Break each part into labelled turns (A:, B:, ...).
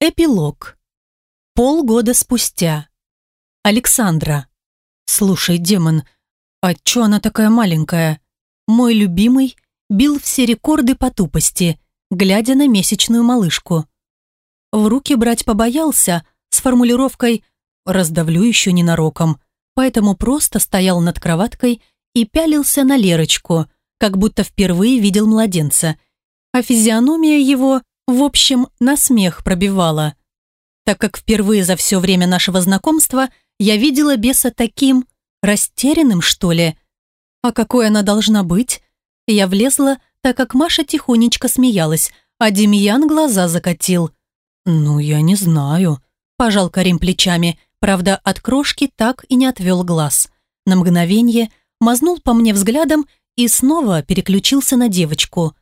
A: Эпилог. Полгода спустя. Александра. Слушай, демон, а чё она такая маленькая? Мой любимый бил все рекорды по тупости, глядя на месячную малышку. В руки брать побоялся с формулировкой «раздавлю еще ненароком», поэтому просто стоял над кроваткой и пялился на Лерочку, как будто впервые видел младенца. А физиономия его в общем, на смех пробивала, так как впервые за все время нашего знакомства я видела беса таким растерянным, что ли. А какой она должна быть? Я влезла, так как Маша тихонечко смеялась, а Демьян глаза закатил. «Ну, я не знаю», – пожал Карим плечами, правда, от крошки так и не отвел глаз. На мгновение мазнул по мне взглядом и снова переключился на девочку.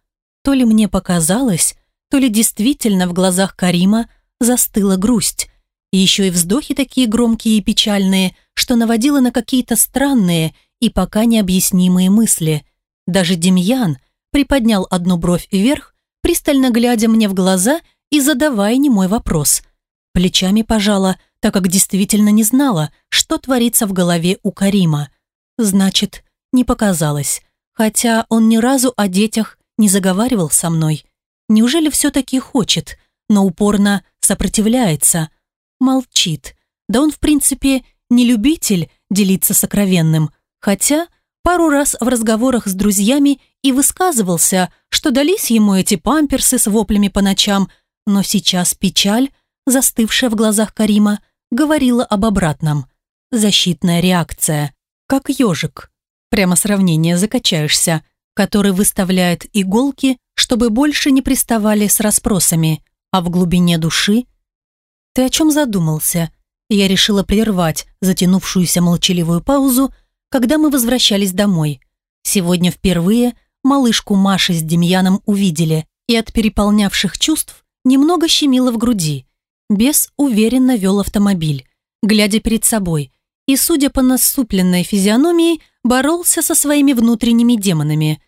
A: То ли мне показалось, то ли действительно в глазах Карима застыла грусть. И еще и вздохи такие громкие и печальные, что наводило на какие-то странные и пока необъяснимые мысли. Даже Демьян приподнял одну бровь вверх, пристально глядя мне в глаза и задавая немой вопрос. Плечами пожала, так как действительно не знала, что творится в голове у Карима. Значит, не показалось. Хотя он ни разу о детях не заговаривал со мной. Неужели все-таки хочет, но упорно сопротивляется? Молчит. Да он, в принципе, не любитель делиться сокровенным. Хотя пару раз в разговорах с друзьями и высказывался, что дались ему эти памперсы с воплями по ночам, но сейчас печаль, застывшая в глазах Карима, говорила об обратном. Защитная реакция. Как ежик. Прямо сравнение закачаешься – который выставляет иголки, чтобы больше не приставали с расспросами, а в глубине души... «Ты о чем задумался?» Я решила прервать затянувшуюся молчаливую паузу, когда мы возвращались домой. Сегодня впервые малышку Маши с Демьяном увидели, и от переполнявших чувств немного щемило в груди. Бес уверенно вел автомобиль, глядя перед собой, и, судя по насупленной физиономии, боролся со своими внутренними демонами.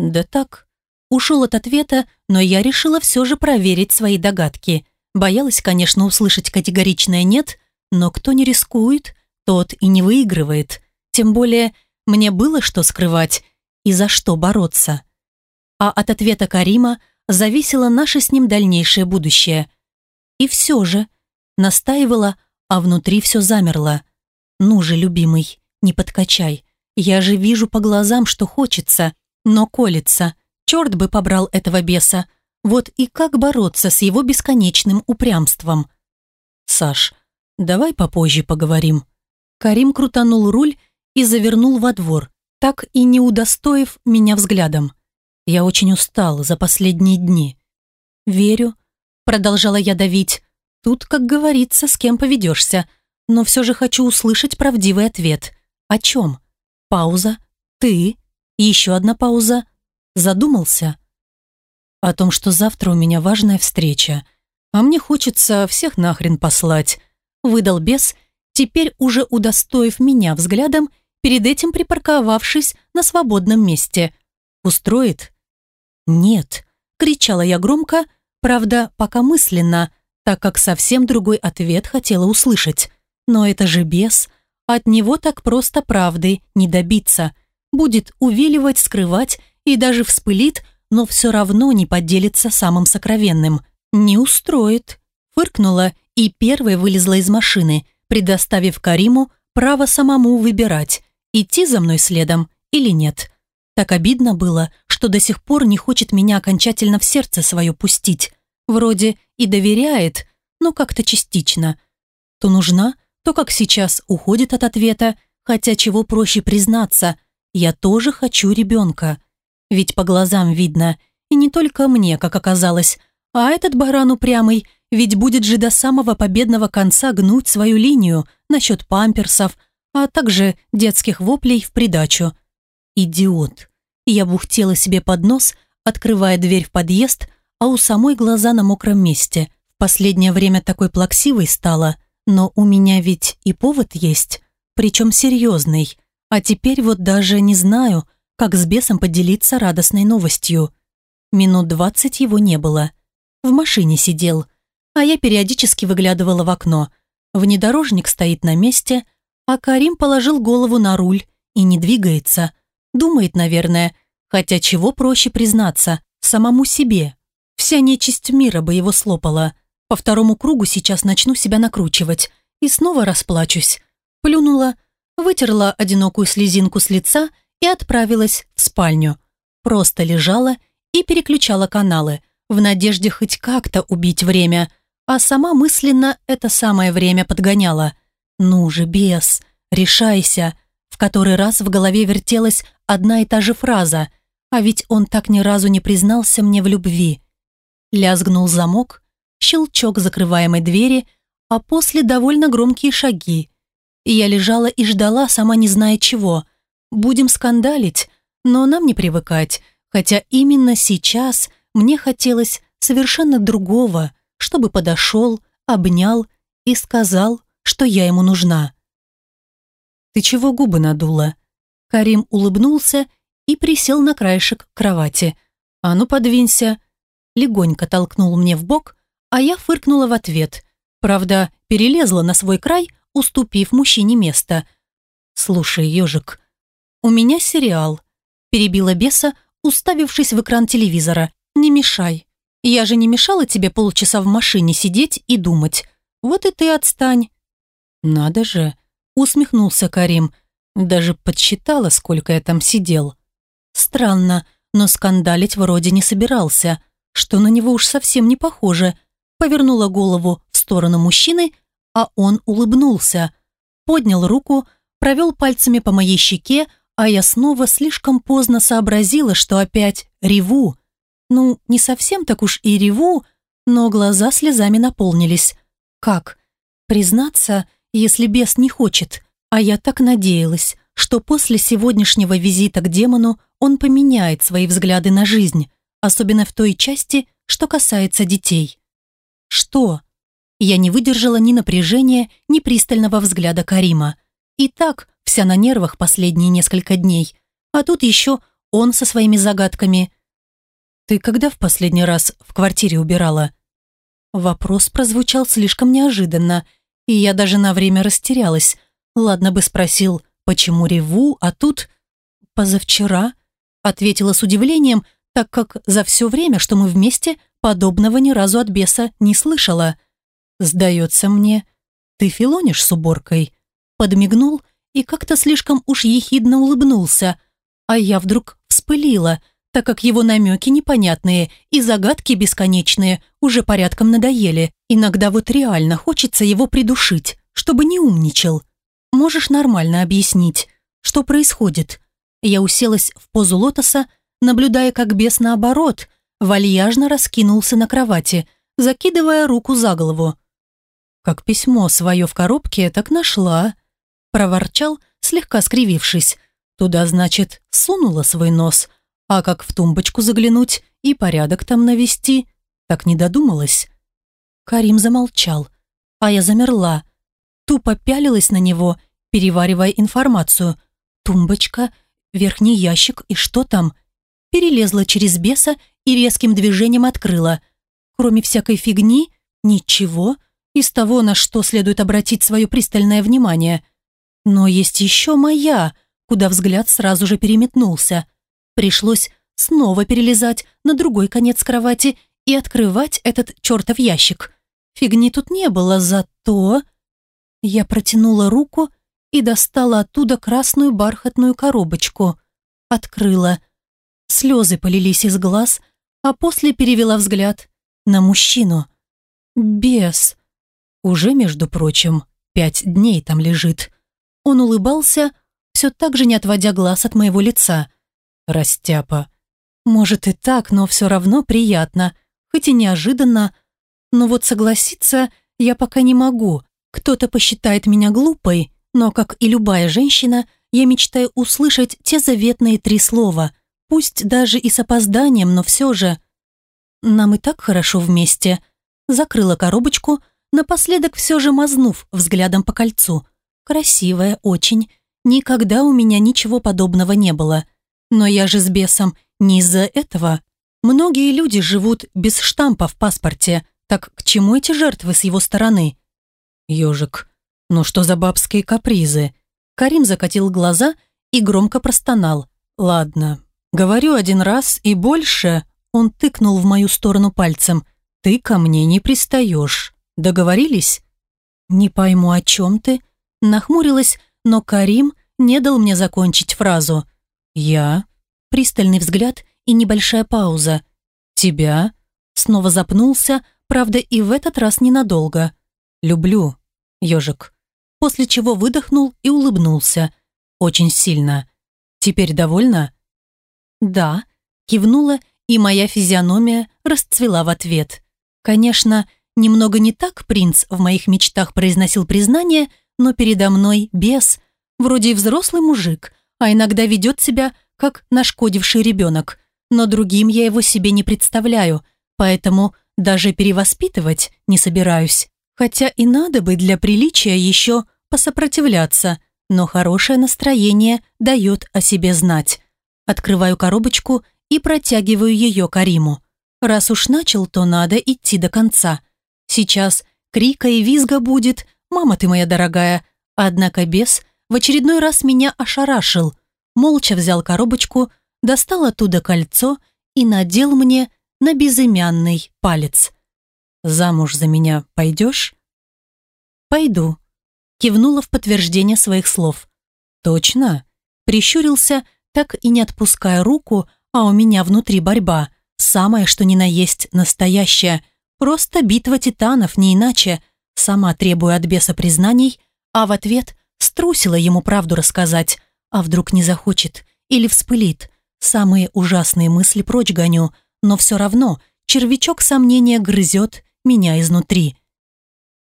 A: Да так. Ушел от ответа, но я решила все же проверить свои догадки. Боялась, конечно, услышать категоричное «нет», но кто не рискует, тот и не выигрывает. Тем более, мне было что скрывать и за что бороться. А от ответа Карима зависело наше с ним дальнейшее будущее. И все же, настаивала, а внутри все замерло. «Ну же, любимый, не подкачай. Я же вижу по глазам, что хочется, но колется. Черт бы побрал этого беса. Вот и как бороться с его бесконечным упрямством? Саш, давай попозже поговорим. Карим крутанул руль и завернул во двор, так и не удостоив меня взглядом. Я очень устал за последние дни. Верю, продолжала я давить. Тут, как говорится, с кем поведешься, но все же хочу услышать правдивый ответ. О чем? Пауза. Ты. И еще одна пауза. Задумался. О том, что завтра у меня важная встреча. А мне хочется всех нахрен послать. Выдал бес, теперь уже удостоив меня взглядом, перед этим припарковавшись на свободном месте. Устроит? Нет. Кричала я громко, правда, пока мысленно, так как совсем другой ответ хотела услышать. Но это же бес. От него так просто правды не добиться. Будет увиливать, скрывать и даже вспылит, но все равно не поделится самым сокровенным. Не устроит. Фыркнула и первой вылезла из машины, предоставив Кариму право самому выбирать, идти за мной следом или нет. Так обидно было, что до сих пор не хочет меня окончательно в сердце свое пустить. Вроде и доверяет, но как-то частично. То нужна, то, как сейчас, уходит от ответа, хотя чего проще признаться, я тоже хочу ребенка. Ведь по глазам видно, и не только мне, как оказалось, а этот баран упрямый, ведь будет же до самого победного конца гнуть свою линию насчет памперсов, а также детских воплей в придачу. Идиот. Я бухтела себе под нос, открывая дверь в подъезд, а у самой глаза на мокром месте. В последнее время такой плаксивой стала – но у меня ведь и повод есть, причем серьезный. А теперь вот даже не знаю, как с бесом поделиться радостной новостью. Минут двадцать его не было. В машине сидел. а я периодически выглядывала в окно. Внедорожник стоит на месте, а Карим положил голову на руль и не двигается. Думает, наверное, хотя чего проще признаться, самому себе. Вся нечисть мира бы его слопала. По второму кругу сейчас начну себя накручивать и снова расплачусь. Плюнула, вытерла одинокую слезинку с лица и отправилась в спальню. Просто лежала и переключала каналы, в надежде хоть как-то убить время, а сама мысленно это самое время подгоняла. «Ну же, бес, решайся!» В который раз в голове вертелась одна и та же фраза, а ведь он так ни разу не признался мне в любви. Лязгнул замок, щелчок закрываемой двери, а после довольно громкие шаги. И я лежала и ждала, сама не зная чего. Будем скандалить, но нам не привыкать, хотя именно сейчас мне хотелось совершенно другого, чтобы подошел, обнял и сказал, что я ему нужна. «Ты чего губы надула?» Карим улыбнулся и присел на краешек кровати. «А ну, подвинься!» Легонько толкнул мне в бок, а я фыркнула в ответ. Правда, перелезла на свой край, уступив мужчине место. «Слушай, ежик, у меня сериал», перебила беса, уставившись в экран телевизора. «Не мешай. Я же не мешала тебе полчаса в машине сидеть и думать. Вот и ты отстань». «Надо же», усмехнулся Карим. Даже подсчитала, сколько я там сидел. Странно, но скандалить вроде не собирался, что на него уж совсем не похоже. Повернула голову в сторону мужчины, а он улыбнулся. Поднял руку, провел пальцами по моей щеке, а я снова слишком поздно сообразила, что опять реву. Ну, не совсем так уж и реву, но глаза слезами наполнились. Как? Признаться, если бес не хочет, а я так надеялась, что после сегодняшнего визита к демону он поменяет свои взгляды на жизнь, особенно в той части, что касается детей. Что? Я не выдержала ни напряжения, ни пристального взгляда Карима. И так вся на нервах последние несколько дней. А тут еще он со своими загадками. «Ты когда в последний раз в квартире убирала?» Вопрос прозвучал слишком неожиданно, и я даже на время растерялась. Ладно бы спросил, почему реву, а тут... «Позавчера», — ответила с удивлением, так как за все время, что мы вместе, подобного ни разу от беса не слышала. «Сдается мне, ты филонишь с уборкой?» Подмигнул и как-то слишком уж ехидно улыбнулся, а я вдруг вспылила, так как его намеки непонятные и загадки бесконечные уже порядком надоели. Иногда вот реально хочется его придушить, чтобы не умничал. Можешь нормально объяснить, что происходит? Я уселась в позу лотоса, наблюдая, как бес наоборот, вальяжно раскинулся на кровати, закидывая руку за голову. Как письмо свое в коробке, так нашла. Проворчал, слегка скривившись. Туда, значит, сунула свой нос. А как в тумбочку заглянуть и порядок там навести, так не додумалась. Карим замолчал, а я замерла. Тупо пялилась на него, переваривая информацию. Тумбочка, верхний ящик и что там? Перелезла через беса и резким движением открыла. Кроме всякой фигни, ничего из того, на что следует обратить свое пристальное внимание. Но есть еще моя, куда взгляд сразу же переметнулся. Пришлось снова перелезать на другой конец кровати и открывать этот чертов ящик. Фигни тут не было, зато... Я протянула руку и достала оттуда красную бархатную коробочку. Открыла. Слезы полились из глаз, а после перевела взгляд на мужчину. Бес. Уже, между прочим, пять дней там лежит. Он улыбался, все так же не отводя глаз от моего лица. Растяпа. Может и так, но все равно приятно, хоть и неожиданно. Но вот согласиться я пока не могу. Кто-то посчитает меня глупой, но, как и любая женщина, я мечтаю услышать те заветные три слова, пусть даже и с опозданием, но все же. Нам и так хорошо вместе. Закрыла коробочку, напоследок все же мазнув взглядом по кольцу. Красивая очень. Никогда у меня ничего подобного не было. Но я же с бесом не из-за этого. Многие люди живут без штампа в паспорте, Так к чему эти жертвы с его стороны? Ежик, ну что за бабские капризы? Карим закатил глаза и громко простонал. Ладно, говорю один раз и больше. Он тыкнул в мою сторону пальцем. Ты ко мне не пристаешь. Договорились? Не пойму, о чем ты? Нахмурилась, но Карим не дал мне закончить фразу. Я? Пристальный взгляд и небольшая пауза. Тебя? Снова запнулся, правда и в этот раз ненадолго. Люблю, ежик. После чего выдохнул и улыбнулся. Очень сильно. Теперь довольна? Да, кивнула, и моя физиономия расцвела в ответ. Конечно, немного не так принц в моих мечтах произносил признание, но передо мной бес, вроде и взрослый мужик, а иногда ведет себя как нашкодивший ребенок. Но другим я его себе не представляю, поэтому даже перевоспитывать не собираюсь. Хотя и надо бы для приличия еще посопротивляться, но хорошее настроение дает о себе знать. Открываю коробочку и протягиваю ее Кариму. Раз уж начал, то надо идти до конца. Сейчас крика и визга будет, мама ты моя дорогая. Однако бес в очередной раз меня ошарашил. Молча взял коробочку, достал оттуда кольцо и надел мне на безымянный палец. «Замуж за меня пойдешь?» «Пойду», — кивнула в подтверждение своих слов. «Точно?» — прищурился, так и не отпуская руку, а у меня внутри борьба. Самое, что ни на есть, настоящая. Просто битва титанов, не иначе. Сама требую от беса признаний, а в ответ струсила ему правду рассказать. А вдруг не захочет или вспылит. Самые ужасные мысли прочь гоню, но все равно червячок сомнения грызет меня изнутри.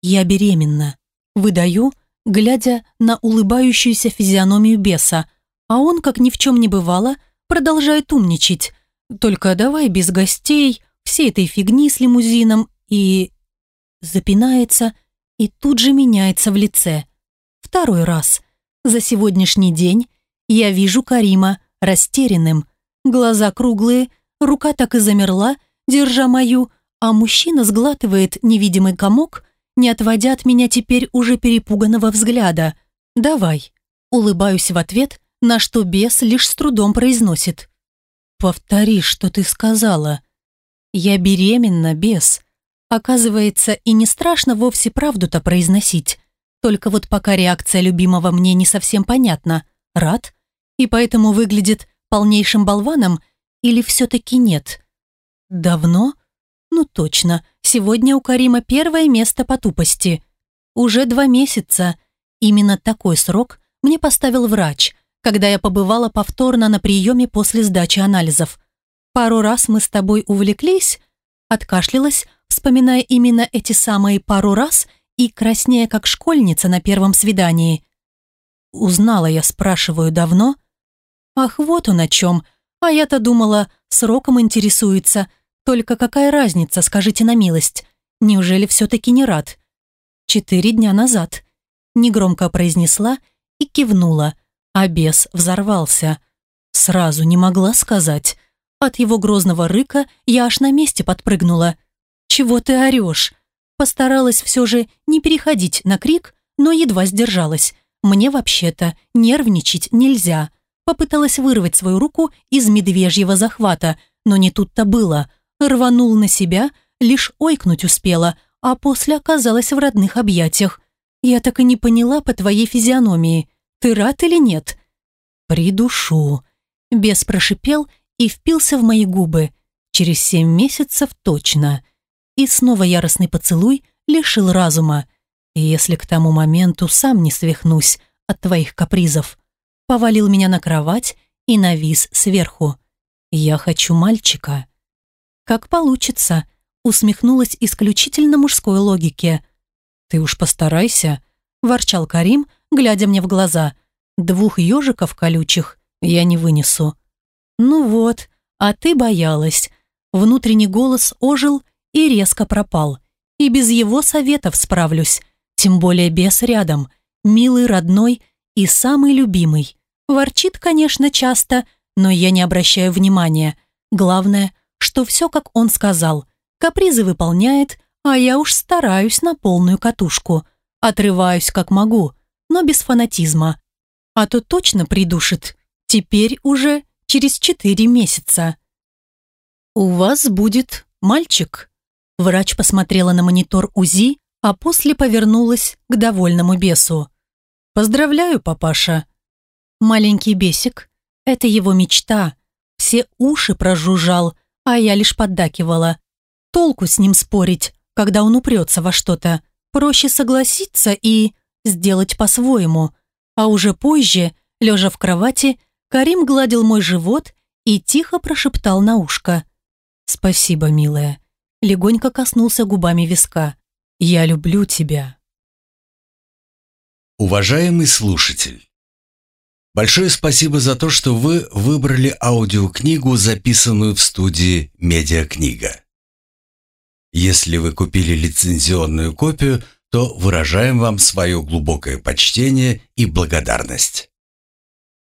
A: Я беременна. Выдаю, глядя на улыбающуюся физиономию беса, а он, как ни в чем не бывало, продолжает умничать. Только давай без гостей, всей этой фигни с лимузином и... Запинается и тут же меняется в лице. Второй раз. За сегодняшний день я вижу Карима растерянным. Глаза круглые, рука так и замерла, держа мою, а мужчина сглатывает невидимый комок, не отводя от меня теперь уже перепуганного взгляда. «Давай». Улыбаюсь в ответ, на что бес лишь с трудом произносит. «Повтори, что ты сказала». «Я беременна, бес». Оказывается, и не страшно вовсе правду-то произносить. Только вот пока реакция любимого мне не совсем понятна. Рад? И поэтому выглядит полнейшим болваном или все-таки нет? Давно? Ну точно, сегодня у Карима первое место по тупости. Уже два месяца. Именно такой срок мне поставил врач – когда я побывала повторно на приеме после сдачи анализов. Пару раз мы с тобой увлеклись, откашлялась, вспоминая именно эти самые пару раз и краснея как школьница на первом свидании. Узнала я, спрашиваю, давно? Ах, вот он о чем. А я-то думала, сроком интересуется. Только какая разница, скажите на милость. Неужели все-таки не рад? Четыре дня назад. Негромко произнесла и кивнула – а бес взорвался. Сразу не могла сказать. От его грозного рыка я аж на месте подпрыгнула. «Чего ты орешь?» Постаралась все же не переходить на крик, но едва сдержалась. Мне вообще-то нервничать нельзя. Попыталась вырвать свою руку из медвежьего захвата, но не тут-то было. Рванул на себя, лишь ойкнуть успела, а после оказалась в родных объятиях. Я так и не поняла по твоей физиономии. Ты рад или нет?» «Придушу». Бес прошипел и впился в мои губы. Через семь месяцев точно. И снова яростный поцелуй лишил разума. если к тому моменту сам не свихнусь от твоих капризов. Повалил меня на кровать и навис сверху. «Я хочу мальчика». «Как получится», усмехнулась исключительно мужской логике. «Ты уж постарайся», – ворчал Карим, глядя мне в глаза. Двух ежиков колючих я не вынесу. Ну вот, а ты боялась. Внутренний голос ожил и резко пропал. И без его советов справлюсь. Тем более без рядом. Милый, родной и самый любимый. Ворчит, конечно, часто, но я не обращаю внимания. Главное, что все, как он сказал. Капризы выполняет, А я уж стараюсь на полную катушку. Отрываюсь как могу, но без фанатизма. А то точно придушит. Теперь уже через четыре месяца. «У вас будет мальчик». Врач посмотрела на монитор УЗИ, а после повернулась к довольному бесу. «Поздравляю, папаша». Маленький бесик – это его мечта. Все уши прожужжал, а я лишь поддакивала. Толку с ним спорить, когда он упрется во что-то. Проще согласиться и сделать по-своему. А уже позже, лежа в кровати, Карим гладил мой живот и тихо прошептал на ушко. «Спасибо, милая». Легонько коснулся губами виска. «Я люблю тебя».
B: Уважаемый слушатель, большое спасибо за то, что вы выбрали аудиокнигу, записанную в студии «Медиакнига». Если вы купили лицензионную копию, то выражаем вам свое глубокое почтение и благодарность.